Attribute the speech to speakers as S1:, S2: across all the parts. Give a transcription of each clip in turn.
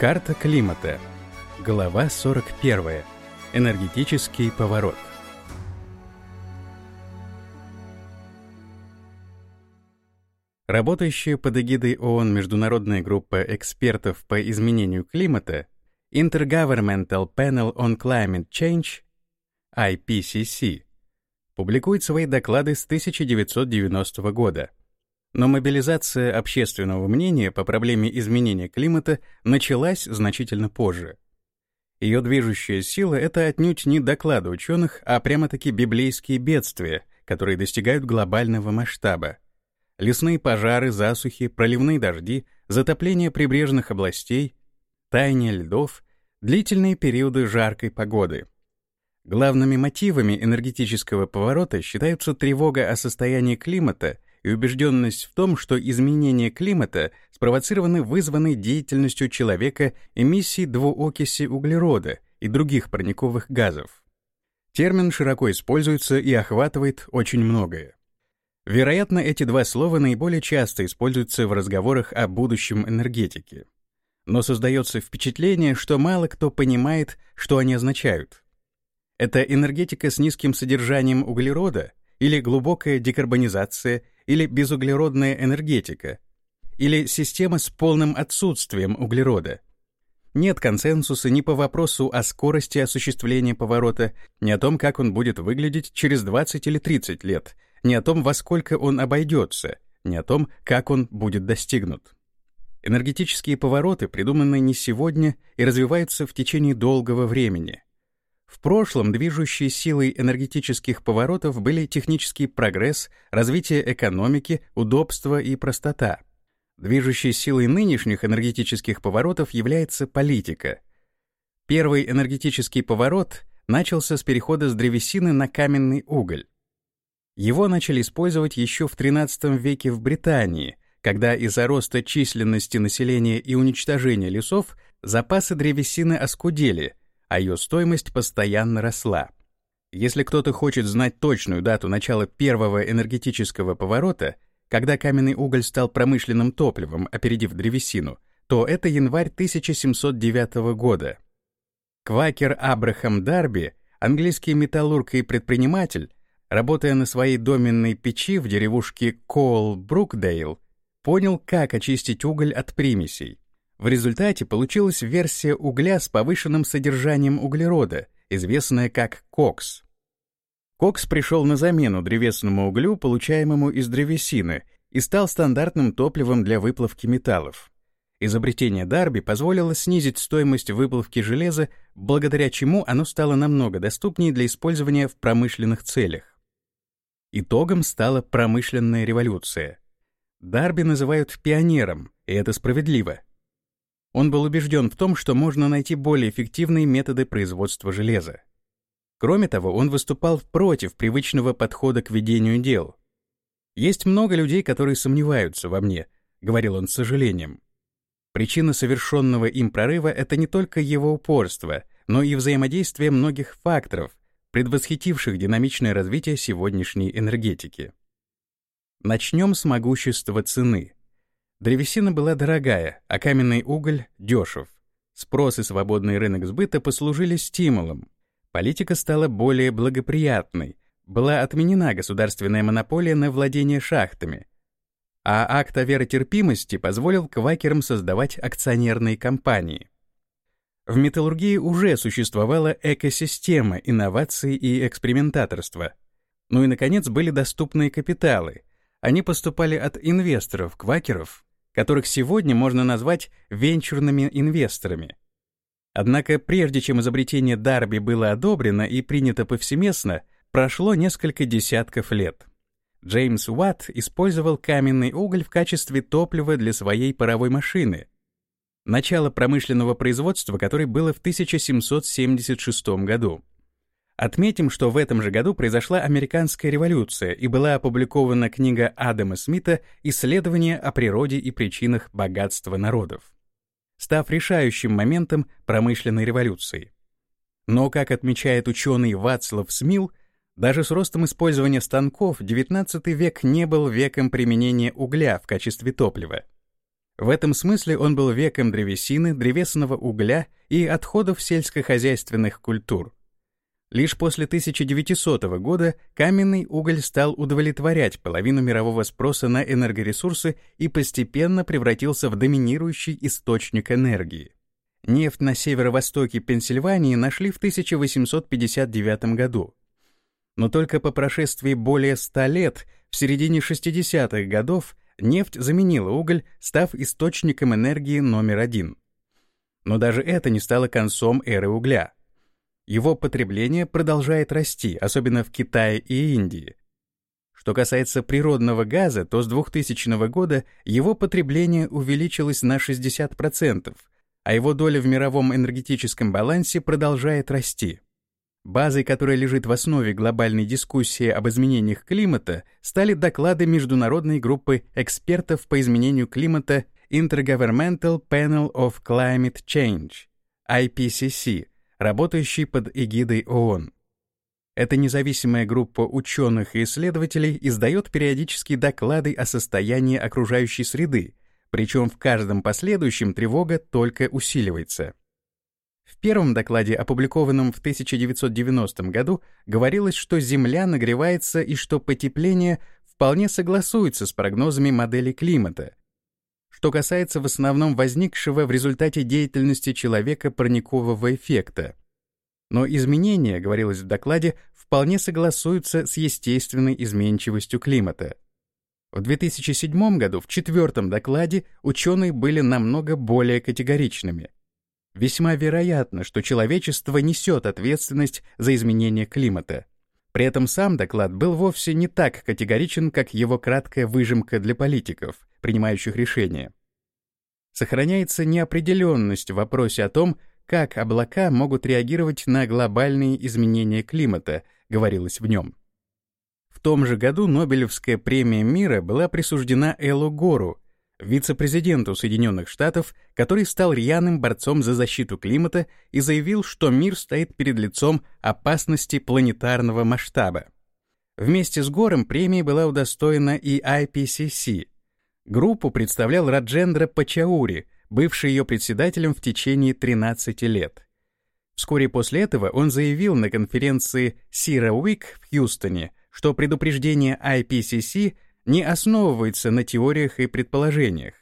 S1: Карта климата. Глава 41. Энергетический поворот. Работающая под эгидой ООН международная группа экспертов по изменению климата Intergovernmental Panel on Climate Change IPCC публикует свои доклады с 1990 года. Но мобилизация общественного мнения по проблеме изменения климата началась значительно позже. Ее движущая сила — это отнюдь не доклады ученых, а прямо-таки библейские бедствия, которые достигают глобального масштаба. Лесные пожары, засухи, проливные дожди, затопление прибрежных областей, таяние льдов, длительные периоды жаркой погоды — Главными мотивами энергетического поворота считаются тревога о состоянии климата и убежденность в том, что изменения климата спровоцированы вызванной деятельностью человека эмиссией двуокиси углерода и других парниковых газов. Термин широко используется и охватывает очень многое. Вероятно, эти два слова наиболее часто используются в разговорах о будущем энергетики. Но создается впечатление, что мало кто понимает, что они означают — это энергетика с низким содержанием углерода или глубокая декарбонизация или безуглеродная энергетика или система с полным отсутствием углерода. Нет консенсуса ни по вопросу о скорости осуществления поворота, ни о том, как он будет выглядеть через 20 или 30 лет, ни о том, во сколько он обойдется, ни о том, как он будет достигнут. Энергетические повороты придуманы не сегодня и развиваются в течение долгого времени. В прошлом движущей силой энергетических поворотов были технический прогресс, развитие экономики, удобство и простота. Движущей силой нынешних энергетических поворотов является политика. Первый энергетический поворот начался с перехода с древесины на каменный уголь. Его начали использовать еще в XIII веке в Британии, когда из-за роста численности населения и уничтожения лесов запасы древесины оскудели — а ее стоимость постоянно росла. Если кто-то хочет знать точную дату начала первого энергетического поворота, когда каменный уголь стал промышленным топливом, опередив древесину, то это январь 1709 года. Квакер Абрахам Дарби, английский металлург и предприниматель, работая на своей доменной печи в деревушке Коул-Брукдейл, понял, как очистить уголь от примесей. В результате получилась версия угля с повышенным содержанием углерода, известная как кокс. Кокс пришел на замену древесному углю, получаемому из древесины, и стал стандартным топливом для выплавки металлов. Изобретение Дарби позволило снизить стоимость выплавки железа, благодаря чему оно стало намного доступнее для использования в промышленных целях. Итогом стала промышленная революция. Дарби называют пионером, и это справедливо. Он был убежден в том, что можно найти более эффективные методы производства железа. Кроме того, он выступал против привычного подхода к ведению дел. «Есть много людей, которые сомневаются во мне», — говорил он с сожалением. Причина совершенного им прорыва — это не только его упорство, но и взаимодействие многих факторов, предвосхитивших динамичное развитие сегодняшней энергетики. Начнем с могущества цены. Древесина была дорогая, а каменный уголь — дешев. Спрос и свободный рынок сбыта послужили стимулом. Политика стала более благоприятной. Была отменена государственная монополия на владение шахтами. А акт о веротерпимости позволил квакерам создавать акционерные компании. В металлургии уже существовала экосистема инноваций и экспериментаторства. Ну и, наконец, были доступные капиталы. Они поступали от инвесторов, квакеров, которых сегодня можно назвать венчурными инвесторами. Однако прежде чем изобретение Дарби было одобрено и принято повсеместно, прошло несколько десятков лет. Джеймс Уатт использовал каменный уголь в качестве топлива для своей паровой машины. Начало промышленного производства, которое было в 1776 году. Отметим, что в этом же году произошла американская революция и была опубликована книга Адама Смита «Исследования о природе и причинах богатства народов», став решающим моментом промышленной революции. Но, как отмечает ученый Вацлав Смил, даже с ростом использования станков XIX век не был веком применения угля в качестве топлива. В этом смысле он был веком древесины, древесного угля и отходов сельскохозяйственных культур. Лишь после 1900 года каменный уголь стал удовлетворять половину мирового спроса на энергоресурсы и постепенно превратился в доминирующий источник энергии. Нефть на северо-востоке Пенсильвании нашли в 1859 году. Но только по прошествии более 100 лет, в середине 60-х годов, нефть заменила уголь, став источником энергии номер один. Но даже это не стало концом эры угля. Его потребление продолжает расти, особенно в Китае и Индии. Что касается природного газа, то с 2000 года его потребление увеличилось на 60%, а его доля в мировом энергетическом балансе продолжает расти. Базой, которая лежит в основе глобальной дискуссии об изменениях климата, стали доклады международной группы экспертов по изменению климата Intergovernmental Panel of Climate Change, IPCC, работающий под эгидой ООН. Эта независимая группа ученых и исследователей издает периодические доклады о состоянии окружающей среды, причем в каждом последующем тревога только усиливается. В первом докладе, опубликованном в 1990 году, говорилось, что Земля нагревается и что потепление вполне согласуется с прогнозами модели климата, что касается в основном возникшего в результате деятельности человека парникового эффекта. Но изменения, говорилось в докладе, вполне согласуются с естественной изменчивостью климата. В 2007 году в четвертом докладе ученые были намного более категоричными. Весьма вероятно, что человечество несет ответственность за изменение климата. При этом сам доклад был вовсе не так категоричен, как его краткая выжимка для политиков, принимающих решения. Сохраняется неопределенность в вопросе о том, как облака могут реагировать на глобальные изменения климата, говорилось в нем. В том же году Нобелевская премия мира была присуждена Эллу Гору, вице-президенту Соединенных Штатов, который стал рьяным борцом за защиту климата и заявил, что мир стоит перед лицом опасности планетарного масштаба. Вместе с Гором премия была удостоена и IPCC. Группу представлял Раджендра Пачаури, бывший ее председателем в течение 13 лет. Вскоре после этого он заявил на конференции Сира Уик в Хьюстоне, что предупреждение IPCC не основывается на теориях и предположениях.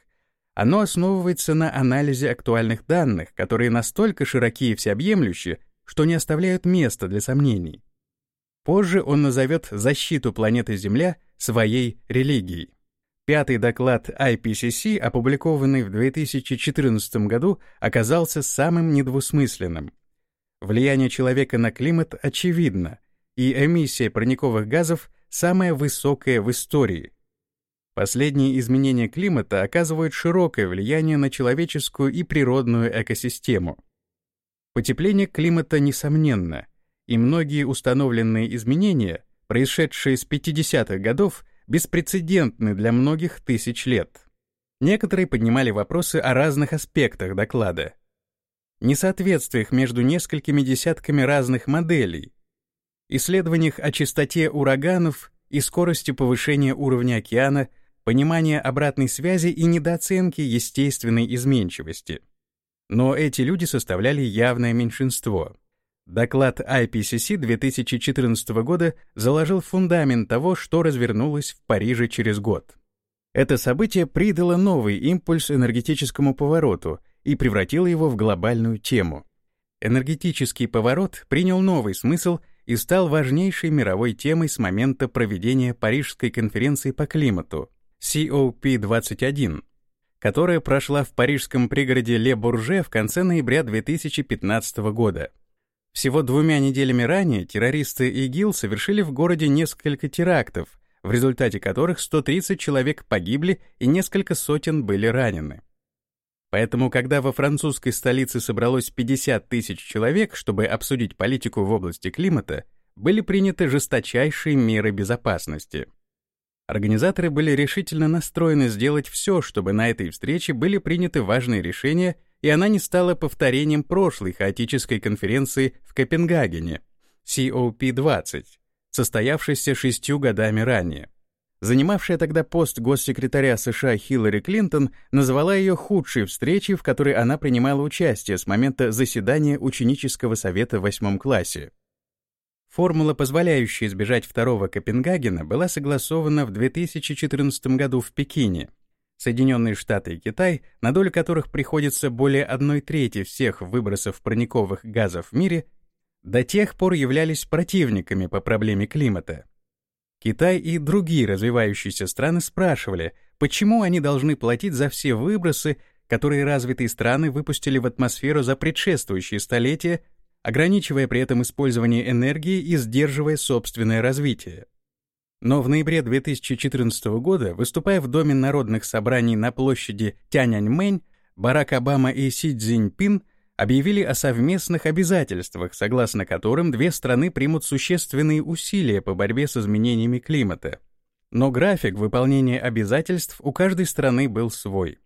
S1: Оно основывается на анализе актуальных данных, которые настолько широки и всеобъемлющи, что не оставляют места для сомнений. Позже он назовет защиту планеты Земля своей религией. Пятый доклад IPCC, опубликованный в 2014 году, оказался самым недвусмысленным. Влияние человека на климат очевидно, и эмиссия парниковых газов самая высокая в истории. Последние изменения климата оказывают широкое влияние на человеческую и природную экосистему. Потепление климата несомненно, и многие установленные изменения, происшедшие с 50-х годов, беспрецедентны для многих тысяч лет. Некоторые поднимали вопросы о разных аспектах доклада. Несоответствиях между несколькими десятками разных моделей, исследованиях о частоте ураганов и скорости повышения уровня океана, понимания обратной связи и недооценки естественной изменчивости. Но эти люди составляли явное меньшинство. Доклад IPCC 2014 года заложил фундамент того, что развернулось в Париже через год. Это событие придало новый импульс энергетическому повороту и превратило его в глобальную тему. Энергетический поворот принял новый смысл и стал важнейшей мировой темой с момента проведения Парижской конференции по климату COP21, которая прошла в парижском пригороде Ле-Бурже в конце ноября 2015 года. Всего двумя неделями ранее террористы ИГИЛ совершили в городе несколько терактов, в результате которых 130 человек погибли и несколько сотен были ранены. Поэтому, когда во французской столице собралось 50 тысяч человек, чтобы обсудить политику в области климата, были приняты жесточайшие меры безопасности. Организаторы были решительно настроены сделать все, чтобы на этой встрече были приняты важные решения, и она не стала повторением прошлой хаотической конференции в Копенгагене, COP20, состоявшейся шестью годами ранее. занимавшая тогда пост госсекретаря США Хиллари Клинтон, назвала ее худшей встречей, в которой она принимала участие с момента заседания ученического совета в восьмом классе. Формула, позволяющая избежать второго Копенгагена, была согласована в 2014 году в Пекине. Соединенные Штаты и Китай, на долю которых приходится более одной трети всех выбросов парниковых газов в мире, до тех пор являлись противниками по проблеме климата. Китай и другие развивающиеся страны спрашивали, почему они должны платить за все выбросы, которые развитые страны выпустили в атмосферу за предшествующие столетия ограничивая при этом использование энергии и сдерживая собственное развитие. Но в ноябре 2014 года, выступая в Доме народных собраний на площади Тяньаньмэнь, Барак Обама и Си Цзиньпин объявили о совместных обязательствах, согласно которым две страны примут существенные усилия по борьбе с изменениями климата. Но график выполнения обязательств у каждой страны был свой.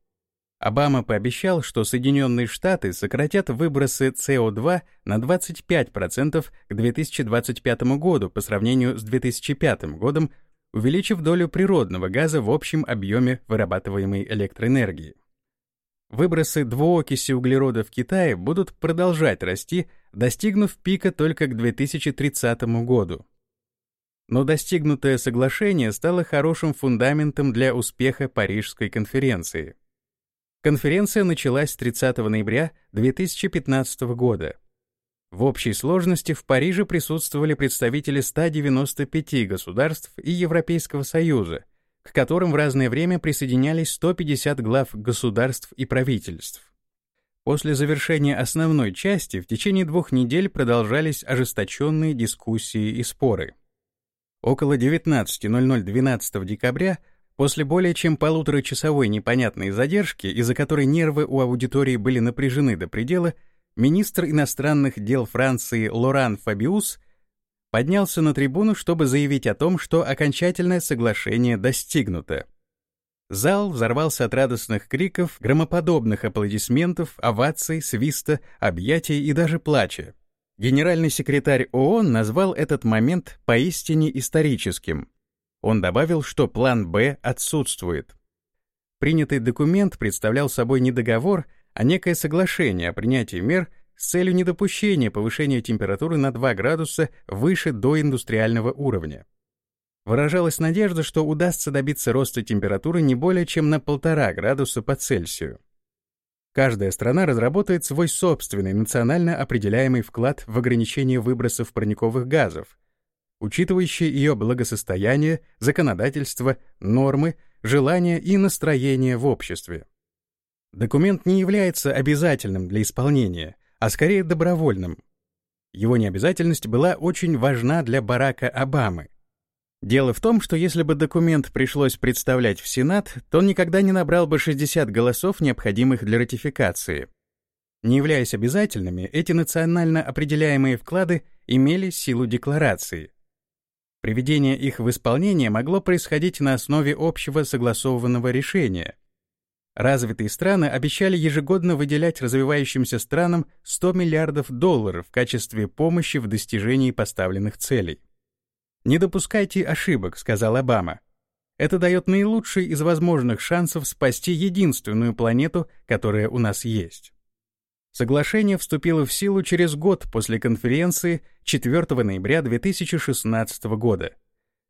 S1: Обама пообещал, что Соединенные Штаты сократят выбросы СО2 на 25% к 2025 году по сравнению с 2005 годом, увеличив долю природного газа в общем объеме вырабатываемой электроэнергии. Выбросы двуокиси углерода в Китае будут продолжать расти, достигнув пика только к 2030 году. Но достигнутое соглашение стало хорошим фундаментом для успеха Парижской конференции. Конференция началась 30 ноября 2015 года. В общей сложности в Париже присутствовали представители 195 государств и Европейского Союза, к которым в разное время присоединялись 150 глав государств и правительств. После завершения основной части в течение двух недель продолжались ожесточенные дискуссии и споры. Около 19.00 12 декабря После более чем полуторачасовой непонятной задержки, из-за которой нервы у аудитории были напряжены до предела, министр иностранных дел Франции Лоран Фабиус поднялся на трибуну, чтобы заявить о том, что окончательное соглашение достигнуто. Зал взорвался от радостных криков, громоподобных аплодисментов, оваций, свиста, объятий и даже плача. Генеральный секретарь ООН назвал этот момент поистине историческим — он добавил, что план «Б» отсутствует. Принятый документ представлял собой не договор, а некое соглашение о принятии мер с целью недопущения повышения температуры на 2 градуса выше доиндустриального уровня. Выражалась надежда, что удастся добиться роста температуры не более чем на 1,5 градуса по Цельсию. Каждая страна разработает свой собственный национально определяемый вклад в ограничение выбросов парниковых газов, учитывающие ее благосостояние, законодательство, нормы, желания и настроение в обществе. Документ не является обязательным для исполнения, а скорее добровольным. Его необязательность была очень важна для Барака Обамы. Дело в том, что если бы документ пришлось представлять в Сенат, то он никогда не набрал бы 60 голосов, необходимых для ратификации. Не являясь обязательными, эти национально определяемые вклады имели силу декларации. Приведение их в исполнение могло происходить на основе общего согласованного решения. Развитые страны обещали ежегодно выделять развивающимся странам 100 миллиардов долларов в качестве помощи в достижении поставленных целей. «Не допускайте ошибок», — сказал Обама. «Это дает наилучший из возможных шансов спасти единственную планету, которая у нас есть». Соглашение вступило в силу через год после конференции 4 ноября 2016 года.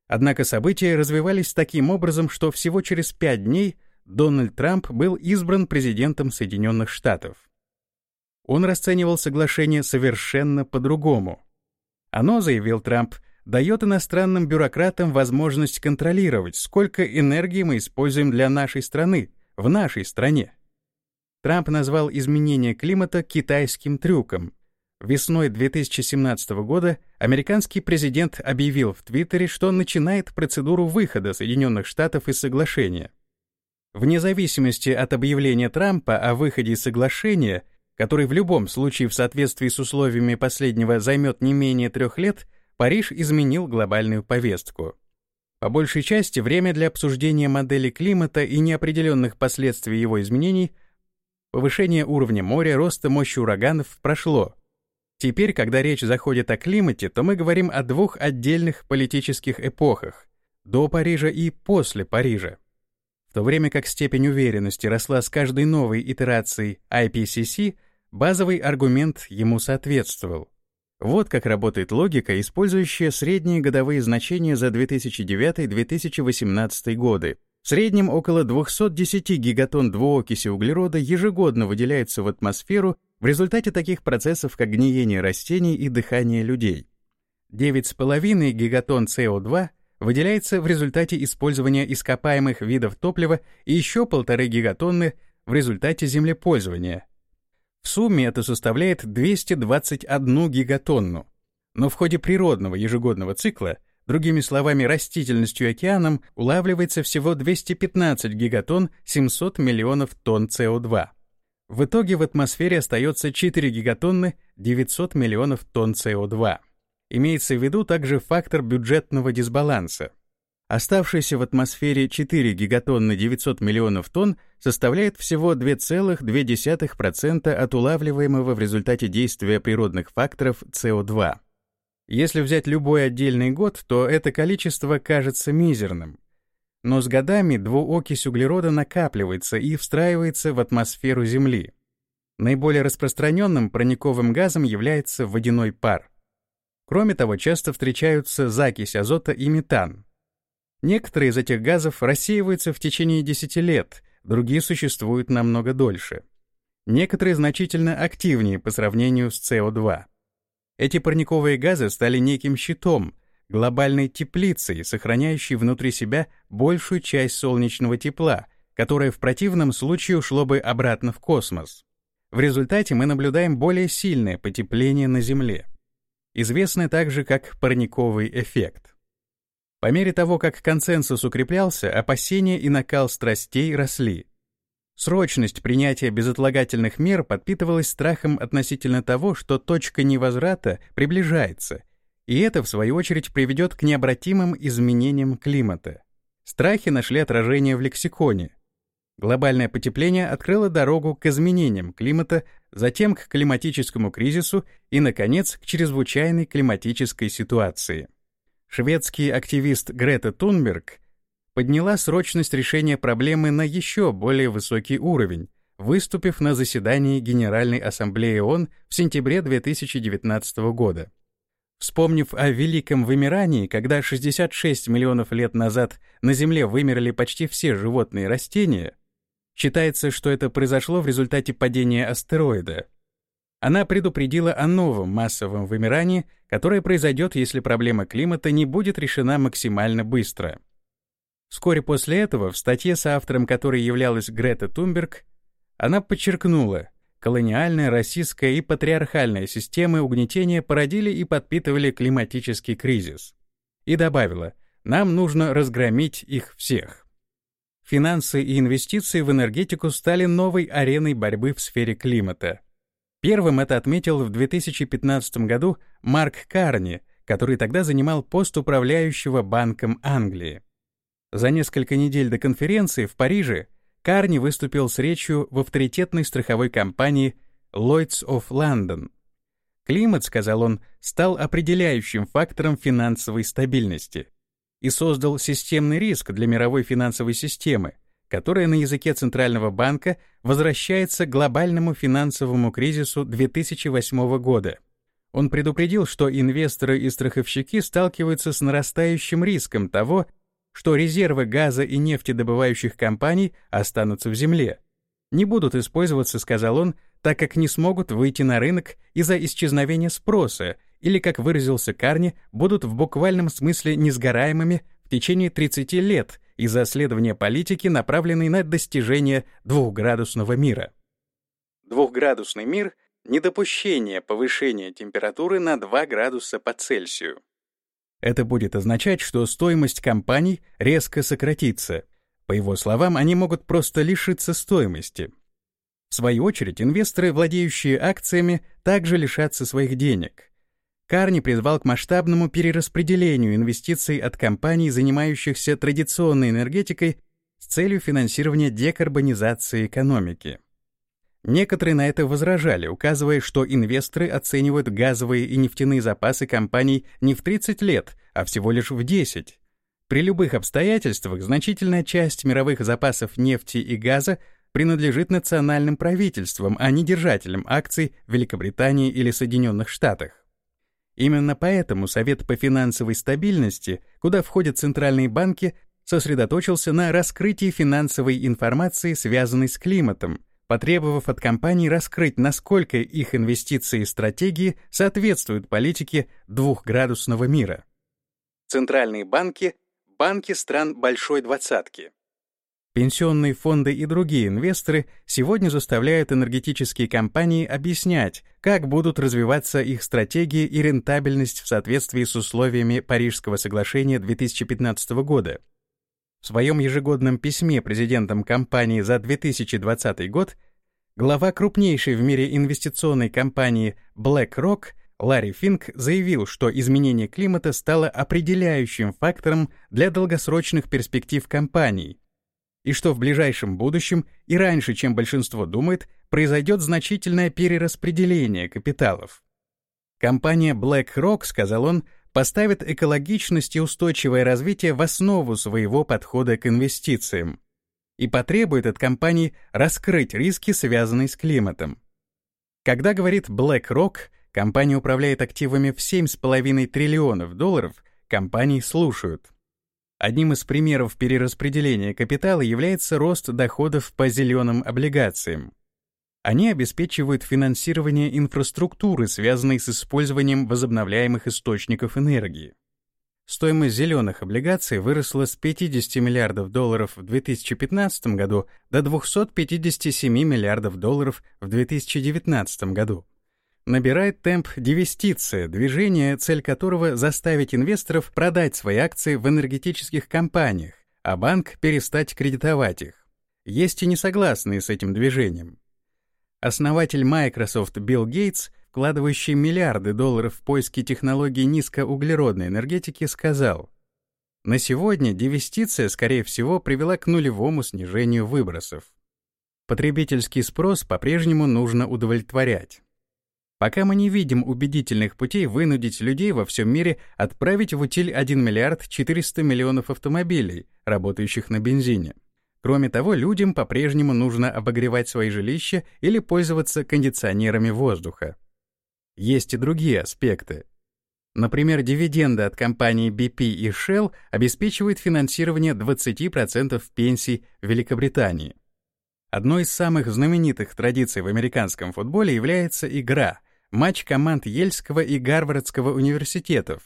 S1: Однако события развивались таким образом, что всего через пять дней Дональд Трамп был избран президентом Соединенных Штатов. Он расценивал соглашение совершенно по-другому. Оно, заявил Трамп, дает иностранным бюрократам возможность контролировать, сколько энергии мы используем для нашей страны, в нашей стране. Трамп назвал изменение климата китайским трюком. Весной 2017 года американский президент объявил в Твиттере, что начинает процедуру выхода Соединенных Штатов из соглашения. Вне зависимости от объявления Трампа о выходе из соглашения, который в любом случае в соответствии с условиями последнего займет не менее трех лет, Париж изменил глобальную повестку. По большей части время для обсуждения модели климата и неопределенных последствий его изменений – Повышение уровня моря, роста мощи ураганов прошло. Теперь, когда речь заходит о климате, то мы говорим о двух отдельных политических эпохах. до Парижа и после Парижа. В то время как степень уверенности росла с каждой новой итерацией IPCC, базовый аргумент ему соответствовал. Вот как работает логика, использующая средние годовые значения за 2009-2018 годы. В среднем около 210 гигатонн двуокиси углерода ежегодно выделяется в атмосферу в результате таких процессов, как гниение растений и дыхание людей. 9,5 гигатонн СО2 выделяется в результате использования ископаемых видов топлива и еще полторы гигатонны в результате землепользования. В сумме это составляет 221 гигатонну. Но в ходе природного ежегодного цикла, другими словами, растительностью и океаном, улавливается всего 215 гигатонн 700 миллионов тонн СО2. В итоге в атмосфере остается 4 гигатонны 900 миллионов тонн СО2. Имеется в виду также фактор бюджетного дисбаланса. Оставшиеся в атмосфере 4 гигатонны 900 миллионов тонн составляет всего 2,2% от улавливаемого в результате действия природных факторов СО2. Если взять любой отдельный год, то это количество кажется мизерным. Но с годами двуокись углерода накапливается и встраивается в атмосферу Земли. Наиболее распространенным парниковым газом является водяной пар — Кроме того, часто встречаются закись азота и метан. Некоторые из этих газов рассеиваются в течение 10 лет, другие существуют намного дольше. Некоторые значительно активнее по сравнению с СО2. Эти парниковые газы стали неким щитом, глобальной теплицей, сохраняющей внутри себя большую часть солнечного тепла, которое в противном случае ушло бы обратно в космос. В результате мы наблюдаем более сильное потепление на Земле известный также как парниковый эффект. По мере того, как консенсус укреплялся, опасения и накал страстей росли. Срочность принятия безотлагательных мер подпитывалась страхом относительно того, что точка невозврата приближается, и это, в свою очередь, приведет к необратимым изменениям климата. Страхи нашли отражение в лексиконе. Глобальное потепление открыло дорогу к изменениям климата, затем к климатическому кризису и, наконец, к чрезвычайной климатической ситуации. Шведский активист Грета Тунберг подняла срочность решения проблемы на еще более высокий уровень, выступив на заседании Генеральной Ассамблеи ООН в сентябре 2019 года. Вспомнив о великом вымирании, когда 66 миллионов лет назад на Земле вымерли почти все животные и растения, Считается, что это произошло в результате падения астероида. Она предупредила о новом массовом вымирании, которое произойдет, если проблема климата не будет решена максимально быстро. Вскоре после этого, в статье, с автором которой являлась Грета Тунберг, она подчеркнула, колониальная, российская и патриархальная системы угнетения породили и подпитывали климатический кризис. И добавила, нам нужно разгромить их всех. Финансы и инвестиции в энергетику стали новой ареной борьбы в сфере климата. Первым это отметил в 2015 году Марк Карни, который тогда занимал пост управляющего Банком Англии. За несколько недель до конференции в Париже Карни выступил с речью в авторитетной страховой компании Lloyds of London. Климат, сказал он, стал определяющим фактором финансовой стабильности и создал системный риск для мировой финансовой системы, которая на языке Центрального банка возвращается к глобальному финансовому кризису 2008 года. Он предупредил, что инвесторы и страховщики сталкиваются с нарастающим риском того, что резервы газа и нефтедобывающих компаний останутся в земле. Не будут использоваться, сказал он, так как не смогут выйти на рынок из-за исчезновения спроса или, как выразился Карни, будут в буквальном смысле несгораемыми в течение 30 лет из-за следования политики, направленной на достижение двухградусного мира. Двухградусный мир — недопущение повышения температуры на 2 градуса по Цельсию. Это будет означать, что стоимость компаний резко сократится. По его словам, они могут просто лишиться стоимости. В свою очередь, инвесторы, владеющие акциями, также лишатся своих денег. Карни призвал к масштабному перераспределению инвестиций от компаний, занимающихся традиционной энергетикой, с целью финансирования декарбонизации экономики. Некоторые на это возражали, указывая, что инвесторы оценивают газовые и нефтяные запасы компаний не в 30 лет, а всего лишь в 10. При любых обстоятельствах значительная часть мировых запасов нефти и газа принадлежит национальным правительствам, а не держателям акций в Великобритании или Соединенных Штатах. Именно поэтому Совет по финансовой стабильности, куда входят центральные банки, сосредоточился на раскрытии финансовой информации, связанной с климатом, потребовав от компаний раскрыть, насколько их инвестиции и стратегии соответствуют политике двухградусного мира. Центральные банки — банки стран Большой Двадцатки. Пенсионные фонды и другие инвесторы сегодня заставляют энергетические компании объяснять, как будут развиваться их стратегии и рентабельность в соответствии с условиями Парижского соглашения 2015 года. В своем ежегодном письме президентам компании за 2020 год глава крупнейшей в мире инвестиционной компании BlackRock Ларри Финк заявил, что изменение климата стало определяющим фактором для долгосрочных перспектив компаний – и что в ближайшем будущем и раньше, чем большинство думает, произойдет значительное перераспределение капиталов. Компания BlackRock, сказал он, поставит экологичность и устойчивое развитие в основу своего подхода к инвестициям и потребует от компаний раскрыть риски, связанные с климатом. Когда говорит BlackRock, компания управляет активами в 7,5 триллионов долларов, компании слушают. Одним из примеров перераспределения капитала является рост доходов по зеленым облигациям. Они обеспечивают финансирование инфраструктуры, связанной с использованием возобновляемых источников энергии. Стоимость зеленых облигаций выросла с 50 миллиардов долларов в 2015 году до 257 миллиардов долларов в 2019 году набирает темп дивестиция, движение, цель которого заставить инвесторов продать свои акции в энергетических компаниях, а банк перестать кредитовать их. Есть и несогласные с этим движением. Основатель Microsoft Билл Гейтс, вкладывающий миллиарды долларов в поиски технологий низкоуглеродной энергетики, сказал, «На сегодня дивестиция, скорее всего, привела к нулевому снижению выбросов. Потребительский спрос по-прежнему нужно удовлетворять. Пока мы не видим убедительных путей вынудить людей во всем мире отправить в утиль 1 миллиард 400 миллионов автомобилей, работающих на бензине. Кроме того, людям по-прежнему нужно обогревать свои жилища или пользоваться кондиционерами воздуха. Есть и другие аспекты. Например, дивиденды от компаний BP и Shell обеспечивают финансирование 20% пенсий в Великобритании. Одной из самых знаменитых традиций в американском футболе является игра, матч команд Ельского и Гарвардского университетов,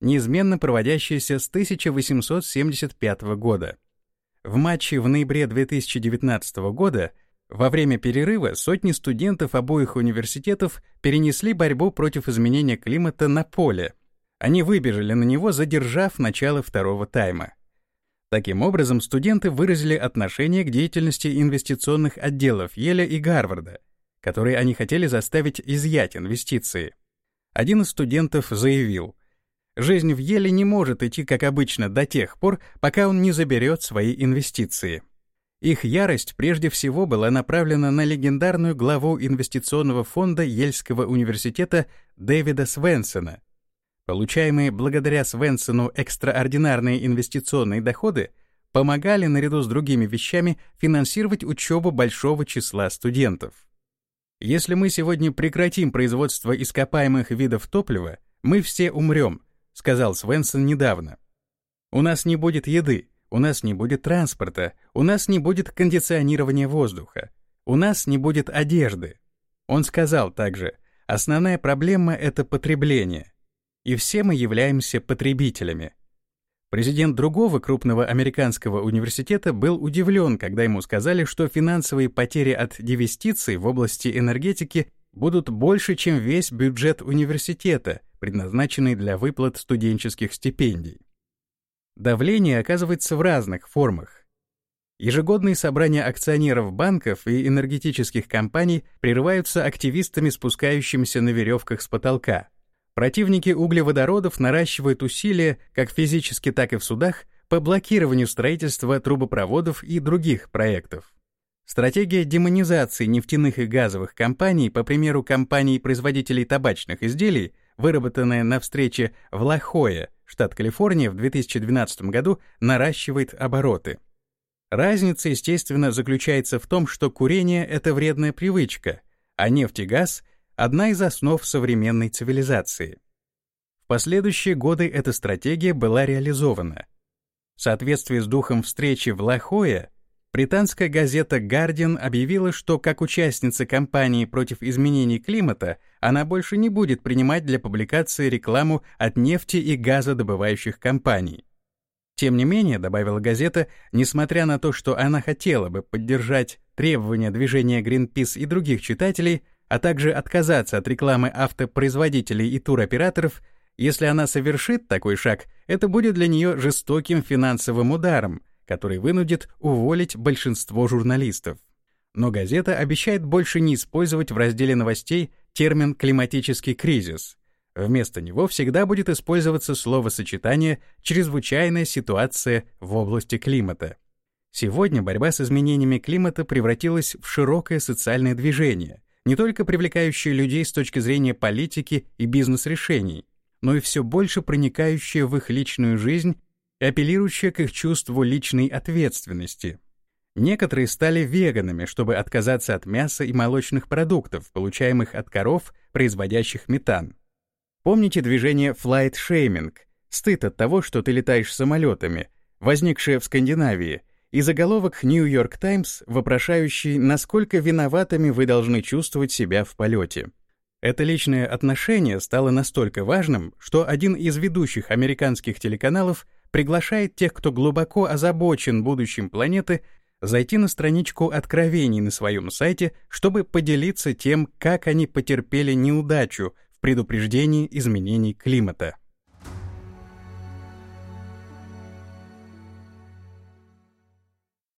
S1: неизменно проводящийся с 1875 года. В матче в ноябре 2019 года во время перерыва сотни студентов обоих университетов перенесли борьбу против изменения климата на поле. Они выбежали на него, задержав начало второго тайма. Таким образом, студенты выразили отношение к деятельности инвестиционных отделов Еля и Гарварда — которые они хотели заставить изъять инвестиции. Один из студентов заявил, «Жизнь в Еле не может идти как обычно до тех пор, пока он не заберет свои инвестиции». Их ярость прежде всего была направлена на легендарную главу инвестиционного фонда Ельского университета Дэвида Свенсона. Получаемые благодаря Свенсону экстраординарные инвестиционные доходы помогали наряду с другими вещами финансировать учебу большого числа студентов. Если мы сегодня прекратим производство ископаемых видов топлива, мы все умрем, сказал Свенсон недавно. У нас не будет еды, у нас не будет транспорта, у нас не будет кондиционирования воздуха, у нас не будет одежды. Он сказал также, основная проблема — это потребление. И все мы являемся потребителями. Президент другого крупного американского университета был удивлен, когда ему сказали, что финансовые потери от дивестиций в области энергетики будут больше, чем весь бюджет университета, предназначенный для выплат студенческих стипендий. Давление оказывается в разных формах. Ежегодные собрания акционеров банков и энергетических компаний прерываются активистами, спускающимися на веревках с потолка. Противники углеводородов наращивают усилия как физически, так и в судах по блокированию строительства трубопроводов и других проектов. Стратегия демонизации нефтяных и газовых компаний, по примеру компаний-производителей табачных изделий, выработанная на встрече в Лахое, штат Калифорния, в 2012 году наращивает обороты. Разница, естественно, заключается в том, что курение — это вредная привычка, а нефть и газ — одна из основ современной цивилизации. В последующие годы эта стратегия была реализована. В соответствии с духом встречи в Лахое, британская газета «Гардиан» объявила, что как участница кампании против изменений климата она больше не будет принимать для публикации рекламу от нефти и газодобывающих компаний. Тем не менее, добавила газета, несмотря на то, что она хотела бы поддержать требования движения Greenpeace и других читателей, а также отказаться от рекламы автопроизводителей и туроператоров, если она совершит такой шаг, это будет для нее жестоким финансовым ударом, который вынудит уволить большинство журналистов. Но газета обещает больше не использовать в разделе новостей термин «климатический кризис», Вместо него всегда будет использоваться словосочетание «чрезвычайная ситуация в области климата». Сегодня борьба с изменениями климата превратилась в широкое социальное движение, не только привлекающее людей с точки зрения политики и бизнес-решений, но и все больше проникающее в их личную жизнь и апеллирующее к их чувству личной ответственности. Некоторые стали веганами, чтобы отказаться от мяса и молочных продуктов, получаемых от коров, производящих метан. Помните движение flight shaming, стыд от того, что ты летаешь самолетами, возникшее в Скандинавии, и заголовок New York Times, вопрошающий, насколько виноватыми вы должны чувствовать себя в полете. Это личное отношение стало настолько важным, что один из ведущих американских телеканалов приглашает тех, кто глубоко озабочен будущим планеты, зайти на страничку откровений на своем сайте, чтобы поделиться тем, как они потерпели неудачу предупреждении изменений климата.